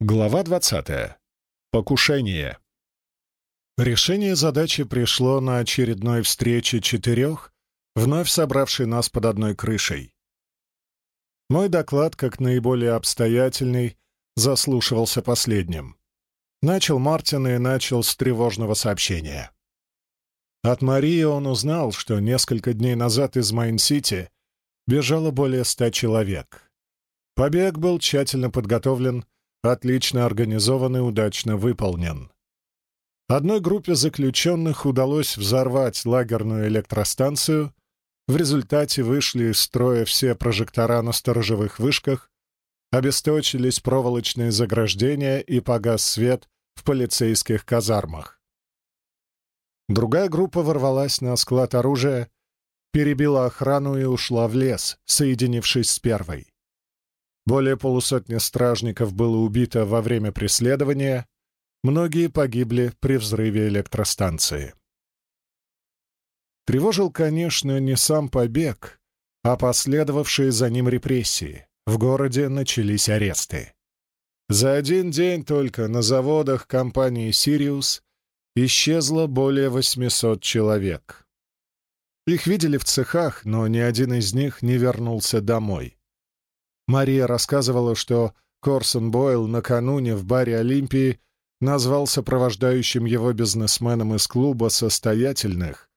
Глава 20. Покушение. Решение задачи пришло на очередной встрече четырех, вновь собравшей нас под одной крышей. Мой доклад, как наиболее обстоятельный, заслушивался последним. Начал Мартин и начал с тревожного сообщения. От Марии он узнал, что несколько дней назад из Майн-Сити бежало более ста человек. Побег был тщательно подготовлен — отлично организован и удачно выполнен. Одной группе заключенных удалось взорвать лагерную электростанцию, в результате вышли из строя все прожектора на сторожевых вышках, обесточились проволочные заграждения и погас свет в полицейских казармах. Другая группа ворвалась на склад оружия, перебила охрану и ушла в лес, соединившись с первой. Более полусотни стражников было убито во время преследования, многие погибли при взрыве электростанции. Тревожил, конечно, не сам побег, а последовавшие за ним репрессии. В городе начались аресты. За один день только на заводах компании «Сириус» исчезло более 800 человек. Их видели в цехах, но ни один из них не вернулся домой. Мария рассказывала, что Корсон Бойл накануне в баре Олимпии назвал сопровождающим его бизнесменом из клуба состоятельных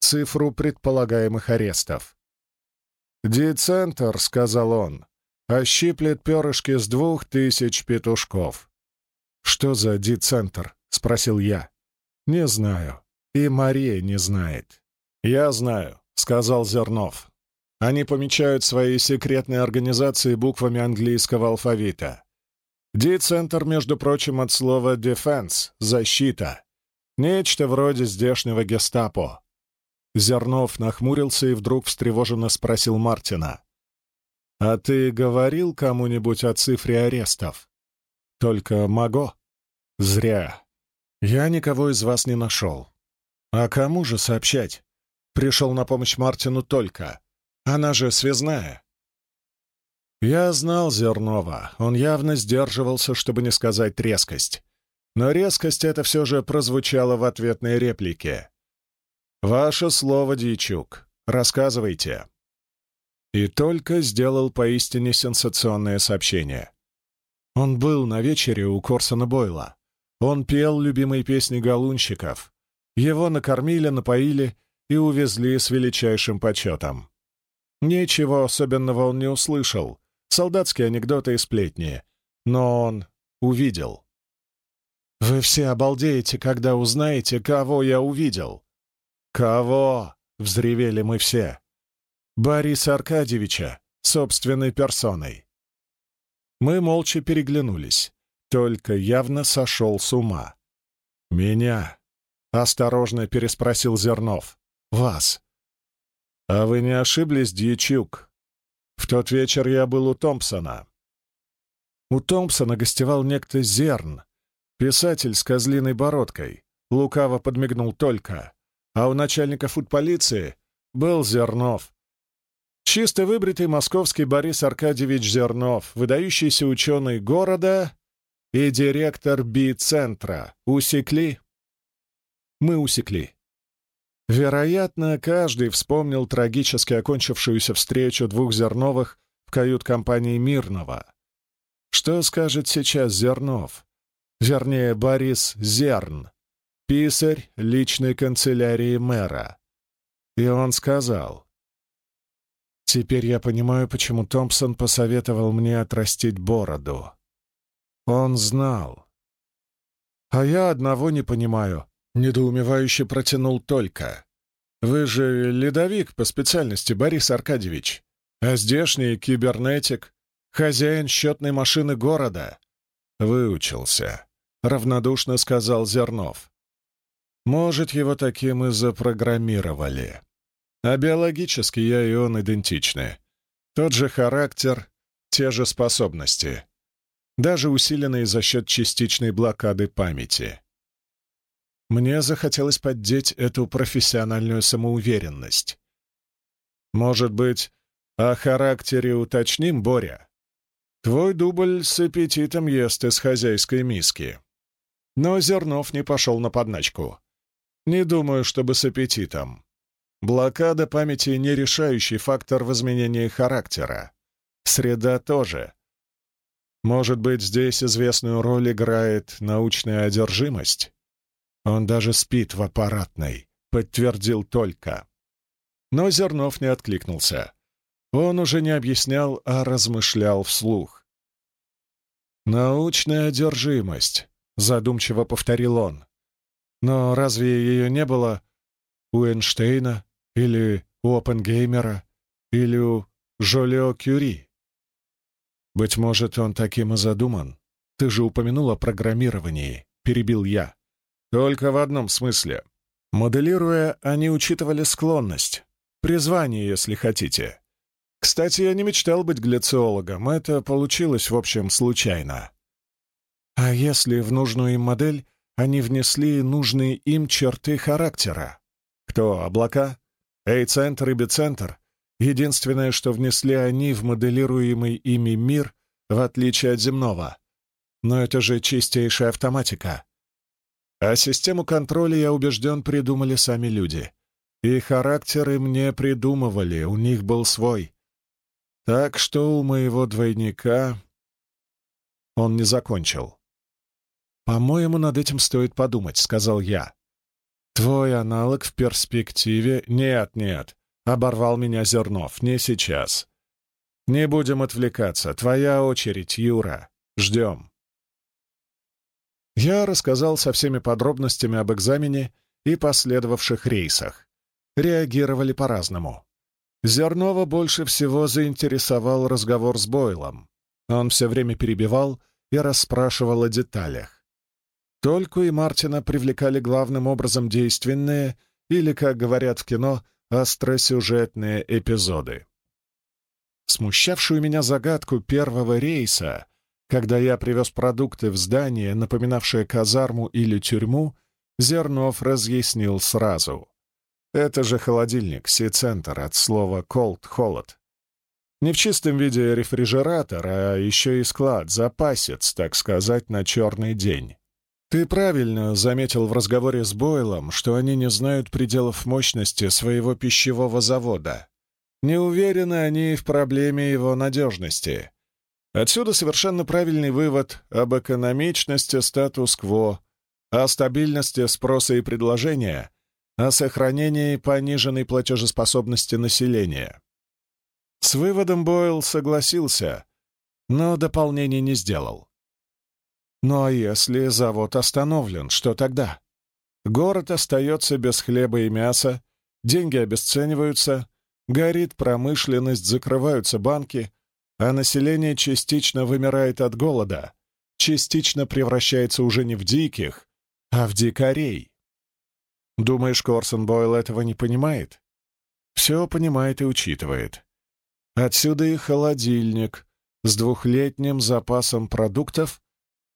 цифру предполагаемых арестов. «Ди-центр», — сказал он, — «ощиплет перышки с двух тысяч петушков». «Что за ди-центр?» — спросил я. «Не знаю. И Мария не знает». «Я знаю», — сказал Зернов. Они помечают свои секретные организации буквами английского алфавита. Ди-центр, между прочим, от слова «defense» — «защита». Нечто вроде здешнего гестапо. Зернов нахмурился и вдруг встревоженно спросил Мартина. «А ты говорил кому-нибудь о цифре арестов?» «Только Маго?» «Зря. Я никого из вас не нашел. А кому же сообщать?» Пришел на помощь Мартину только. Она же связная. Я знал Зернова. Он явно сдерживался, чтобы не сказать резкость. Но резкость это все же прозвучала в ответной реплике. «Ваше слово, Дичук. Рассказывайте». И только сделал поистине сенсационное сообщение. Он был на вечере у Корсона Бойла. Он пел любимые песни галунщиков. Его накормили, напоили и увезли с величайшим почетом. Ничего особенного он не услышал, солдатские анекдоты и сплетни, но он увидел. «Вы все обалдеете, когда узнаете, кого я увидел». «Кого?» — взревели мы все. «Бориса Аркадьевича, собственной персоной». Мы молча переглянулись, только явно сошел с ума. «Меня?» — осторожно переспросил Зернов. «Вас?» «А вы не ошиблись, Дьячук? В тот вечер я был у Томпсона». У Томпсона гостевал некто Зерн, писатель с козлиной бородкой. Лукаво подмигнул только. А у начальника футполиции был Зернов. Чисто выбритый московский Борис Аркадьевич Зернов, выдающийся ученый города и директор Би-центра. Усекли? Мы усекли. Вероятно, каждый вспомнил трагически окончившуюся встречу двух Зерновых в кают-компании Мирного. Что скажет сейчас Зернов? Вернее, Борис Зерн, писарь личной канцелярии мэра. И он сказал, «Теперь я понимаю, почему Томпсон посоветовал мне отрастить бороду. Он знал. А я одного не понимаю. Недоумевающе протянул только. «Вы же ледовик по специальности, Борис Аркадьевич, а здешний кибернетик, хозяин счетной машины города». «Выучился», — равнодушно сказал Зернов. «Может, его таким и запрограммировали. А биологически я и он идентичны. Тот же характер, те же способности. Даже усиленные за счет частичной блокады памяти. Мне захотелось поддеть эту профессиональную самоуверенность. «Может быть, о характере уточним, Боря?» Твой дубль с аппетитом ест из хозяйской миски. Но Зернов не пошел на подначку. Не думаю, чтобы с аппетитом. Блокада памяти — не решающий фактор в изменении характера. Среда тоже. Может быть, здесь известную роль играет научная одержимость? Он даже спит в аппаратной, подтвердил только. Но Зернов не откликнулся. Он уже не объяснял, а размышлял вслух. «Научная одержимость», — задумчиво повторил он. «Но разве ее не было у Эйнштейна или у Оппенгеймера или у Жолио Кюри?» «Быть может, он таким и задуман. Ты же упомянул о программировании», — перебил я. «Только в одном смысле. Моделируя, они учитывали склонность, призвание, если хотите. Кстати, я не мечтал быть глициологом, это получилось, в общем, случайно. А если в нужную им модель они внесли нужные им черты характера? Кто, облака? Эй-центр и бицентр? Единственное, что внесли они в моделируемый ими мир, в отличие от земного. Но это же чистейшая автоматика. А систему контроля, я убежден, придумали сами люди. И характеры мне придумывали, у них был свой. Так что у моего двойника он не закончил. «По-моему, над этим стоит подумать», — сказал я. «Твой аналог в перспективе...» «Нет, нет», — оборвал меня Зернов, — «не сейчас. Не будем отвлекаться. Твоя очередь, Юра. Ждем». Я рассказал со всеми подробностями об экзамене и последовавших рейсах. Реагировали по-разному. Зернова больше всего заинтересовал разговор с Бойлом. Он все время перебивал и расспрашивал о деталях. Только и Мартина привлекали главным образом действенные или, как говорят в кино, остросюжетные эпизоды. Смущавшую меня загадку первого рейса, когда я привез продукты в здание, напоминавшее казарму или тюрьму, Зернов разъяснил сразу. Это же холодильник, Си-центр, от слова «cold» — «холод». Не в чистом виде рефрижератор, а еще и склад, запасец, так сказать, на черный день. Ты правильно заметил в разговоре с Бойлом, что они не знают пределов мощности своего пищевого завода. Не уверены они в проблеме его надежности. Отсюда совершенно правильный вывод об экономичности статус-кво, о стабильности спроса и предложения — о сохранении пониженной платежеспособности населения. С выводом Бойл согласился, но дополнений не сделал. Ну а если завод остановлен, что тогда? Город остается без хлеба и мяса, деньги обесцениваются, горит промышленность, закрываются банки, а население частично вымирает от голода, частично превращается уже не в диких, а в дикарей. Думаешь, Корсон Бойл этого не понимает? Все понимает и учитывает. Отсюда и холодильник с двухлетним запасом продуктов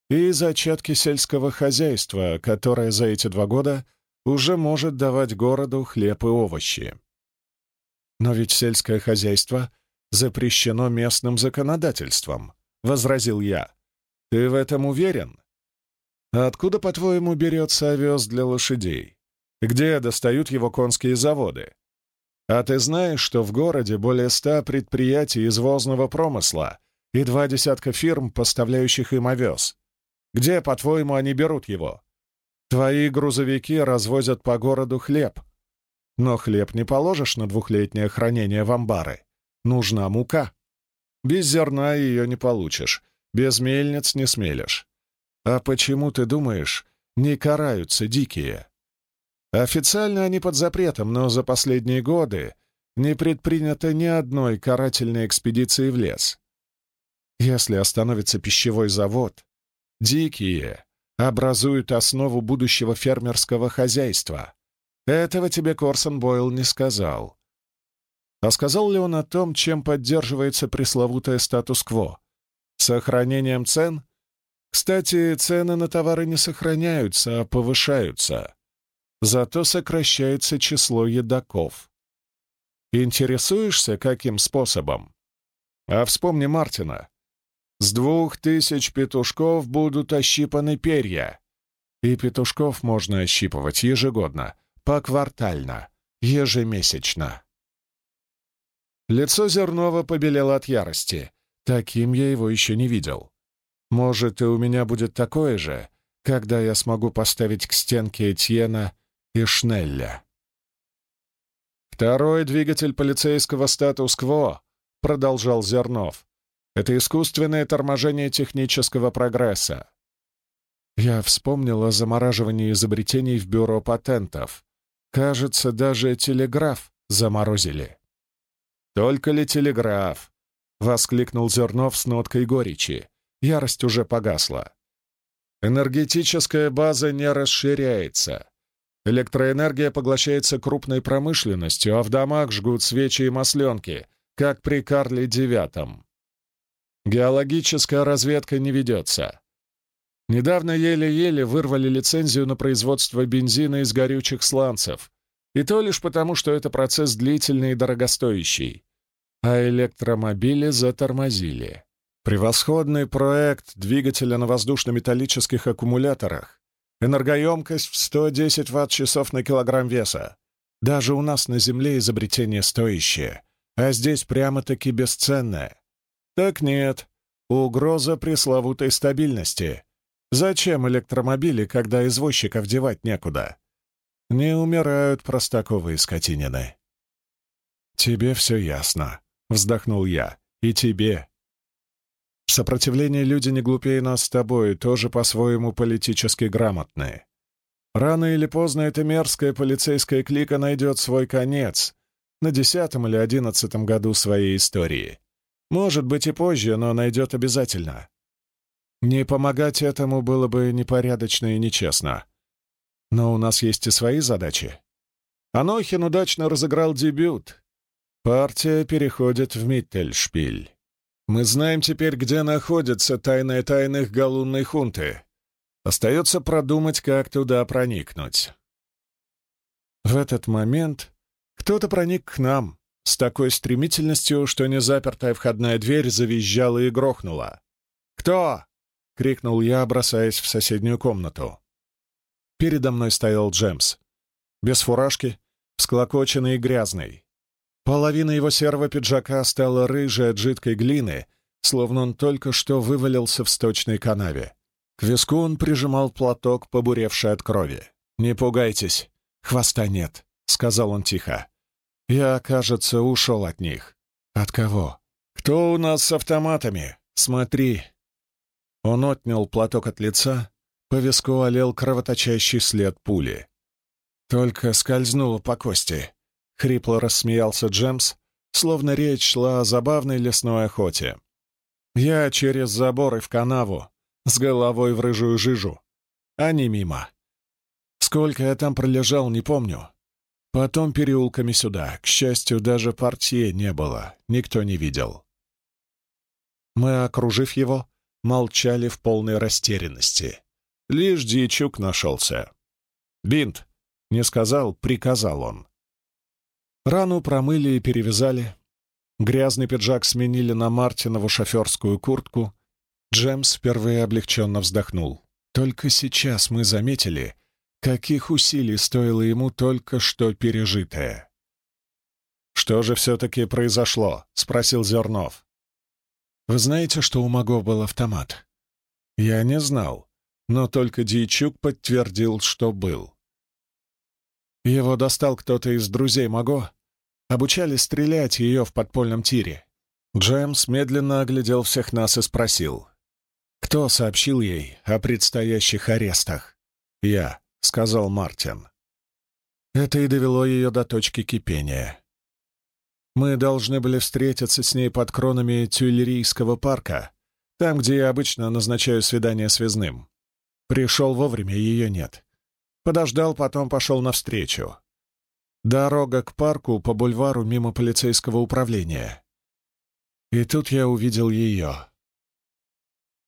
и зачатки сельского хозяйства, которое за эти два года уже может давать городу хлеб и овощи. Но ведь сельское хозяйство запрещено местным законодательством, — возразил я. Ты в этом уверен? откуда, по-твоему, берется овес для лошадей? где достают его конские заводы. А ты знаешь, что в городе более ста предприятий извозного промысла и два десятка фирм, поставляющих им овес? Где, по-твоему, они берут его? Твои грузовики развозят по городу хлеб. Но хлеб не положишь на двухлетнее хранение в амбары. Нужна мука. Без зерна ее не получишь, без мельниц не смелишь. А почему, ты думаешь, не караются дикие? Официально они под запретом, но за последние годы не предпринято ни одной карательной экспедиции в лес. Если остановится пищевой завод, дикие образуют основу будущего фермерского хозяйства. Этого тебе Корсон Бойл не сказал. А сказал ли он о том, чем поддерживается пресловутое статус-кво? Сохранением цен? Кстати, цены на товары не сохраняются, а повышаются. Зато сокращается число едоков. Интересуешься, каким способом? А вспомни Мартина. С двух тысяч петушков будут ощипаны перья. И петушков можно ощипывать ежегодно, поквартально, ежемесячно. Лицо Зернова побелело от ярости. Таким я его еще не видел. Может, и у меня будет такое же, когда я смогу поставить к стенке Этьена и Шнелля. Второй двигатель полицейского статус-кво, продолжал Зернов, это искусственное торможение технического прогресса. Я вспомнил о замораживании изобретений в бюро патентов. Кажется, даже телеграф заморозили. «Только ли телеграф?» — воскликнул Зернов с ноткой горечи. Ярость уже погасла. Энергетическая база не расширяется. Электроэнергия поглощается крупной промышленностью, а в домах жгут свечи и масленки, как при Карле IX. Геологическая разведка не ведется. Недавно еле-еле вырвали лицензию на производство бензина из горючих сланцев, и то лишь потому, что это процесс длительный и дорогостоящий. А электромобили затормозили. Превосходный проект двигателя на воздушно-металлических аккумуляторах. Энергоемкость в 110 ватт-часов на килограмм веса. Даже у нас на Земле изобретение стоящее, а здесь прямо-таки бесценное. Так нет, угроза пресловутой стабильности. Зачем электромобили, когда извозчиков девать некуда? Не умирают простаковые скотинины. «Тебе все ясно», — вздохнул я. «И тебе». В сопротивлении люди не глупее нас с тобой, тоже по-своему политически грамотные. Рано или поздно эта мерзкая полицейская клика найдет свой конец на десятом или одиннадцатом году своей истории. Может быть и позже, но найдет обязательно. Не помогать этому было бы непорядочно и нечестно. Но у нас есть и свои задачи. Анохин удачно разыграл дебют. Партия переходит в Миттельшпиль. Мы знаем теперь, где находится тайная тайных галунной хунты. Остается продумать, как туда проникнуть. В этот момент кто-то проник к нам, с такой стремительностью, что незапертая входная дверь завизжала и грохнула. «Кто?» — крикнул я, бросаясь в соседнюю комнату. Передо мной стоял Джемс. Без фуражки, всклокоченный и грязный. Половина его серого пиджака стала рыжей от жидкой глины, словно он только что вывалился в сточной канаве. К виску он прижимал платок, побуревший от крови. «Не пугайтесь, хвоста нет», — сказал он тихо. Я, кажется, ушел от них. От кого? Кто у нас с автоматами? Смотри. Он отнял платок от лица, по виску олел кровоточащий след пули. Только скользнуло по кости. Хрипло рассмеялся Джемс, словно речь шла о забавной лесной охоте. Я через забор и в канаву, с головой в рыжую жижу, а не мимо. Сколько я там пролежал, не помню. Потом переулками сюда. К счастью, даже портье не было, никто не видел. Мы, окружив его, молчали в полной растерянности. Лишь Дьячук нашелся. «Бинт!» — не сказал, приказал он. Рану промыли и перевязали. Грязный пиджак сменили на Мартинову шоферскую куртку. Джемс впервые облегченно вздохнул. Только сейчас мы заметили, Каких усилий стоило ему только что пережитое? «Что же все-таки произошло?» — спросил Зернов. «Вы знаете, что у Маго был автомат?» «Я не знал, но только Дьячук подтвердил, что был. Его достал кто-то из друзей Маго. Обучали стрелять ее в подпольном тире. Джеймс медленно оглядел всех нас и спросил. «Кто сообщил ей о предстоящих арестах?» «Я», — сказал Мартин. Это и довело ее до точки кипения. Мы должны были встретиться с ней под кронами Тюильрийского парка, там, где я обычно назначаю свидание связным. Пришел вовремя, ее нет. Подождал, потом пошел навстречу. Дорога к парку по бульвару мимо полицейского управления. И тут я увидел ее.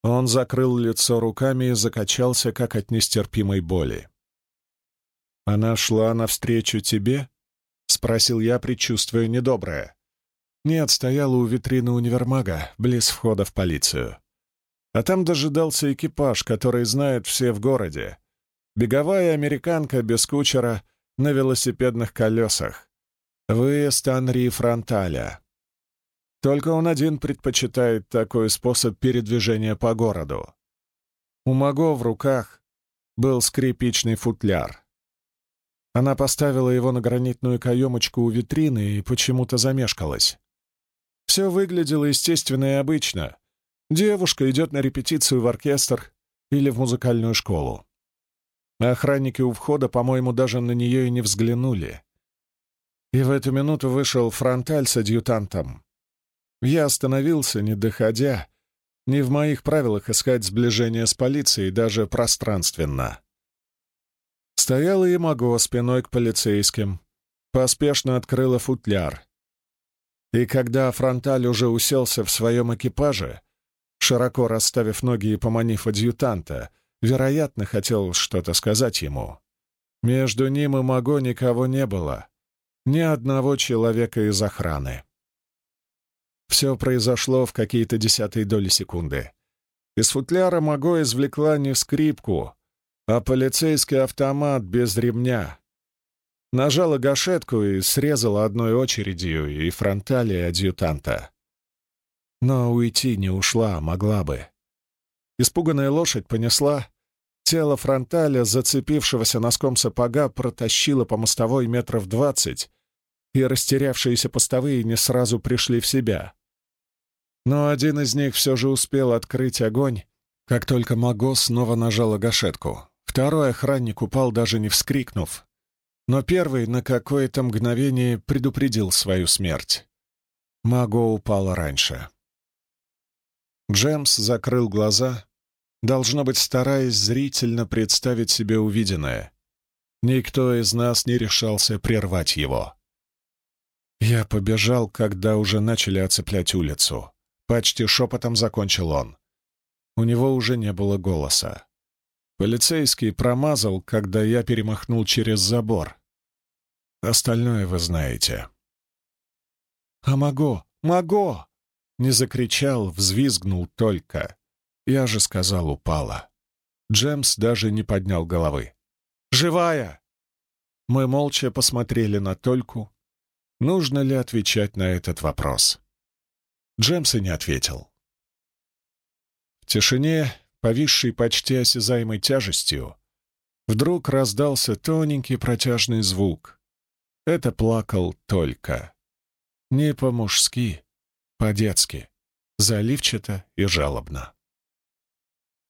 Он закрыл лицо руками и закачался, как от нестерпимой боли. «Она шла навстречу тебе?» — спросил я, предчувствуя недоброе. «Нет, стояла у витрины универмага, близ входа в полицию. А там дожидался экипаж, который знают все в городе. Беговая американка без кучера на велосипедных колесах. Выезд Анри Фронталя. Только он один предпочитает такой способ передвижения по городу. У Маго в руках был скрипичный футляр. Она поставила его на гранитную каемочку у витрины и почему-то замешкалась. Все выглядело естественно и обычно. Девушка идет на репетицию в оркестр или в музыкальную школу. Охранники у входа, по-моему, даже на нее и не взглянули. И в эту минуту вышел фронталь с адъютантом. Я остановился, не доходя. Не в моих правилах искать сближение с полицией, даже пространственно. Стояла и Маго спиной к полицейским. Поспешно открыла футляр. И когда Фронталь уже уселся в своем экипаже, широко расставив ноги и поманив адъютанта, вероятно, хотел что-то сказать ему. Между ним и Маго никого не было. Ни одного человека из охраны. Все произошло в какие-то десятые доли секунды. Из футляра Маго извлекла не скрипку, а полицейский автомат без ремня. Нажала гашетку и срезала одной очередью и фронтали адъютанта. Но уйти не ушла, могла бы. Испуганная лошадь понесла. Тело фронталя, зацепившегося носком сапога, протащило по мостовой метров двадцать, и растерявшиеся постовые не сразу пришли в себя. Но один из них все же успел открыть огонь, как только Маго снова нажала гашетку. Второй охранник упал, даже не вскрикнув. Но первый на какое-то мгновение предупредил свою смерть. Маго упала раньше. Джемс закрыл глаза, должно быть, стараясь зрительно представить себе увиденное. Никто из нас не решался прервать его. Я побежал, когда уже начали оцеплять улицу. Почти шепотом закончил он. У него уже не было голоса. Полицейский промазал, когда я перемахнул через забор. Остальное вы знаете. «А Маго! Маго!» Не закричал, взвизгнул только. Я же сказал, упала. Джемс даже не поднял головы. «Живая!» Мы молча посмотрели на Тольку, нужно ли отвечать на этот вопрос. Джемс и не ответил. В тишине, повисшей почти осязаемой тяжестью, вдруг раздался тоненький протяжный звук. Это плакал только. Не по-мужски, по-детски, заливчато и жалобно.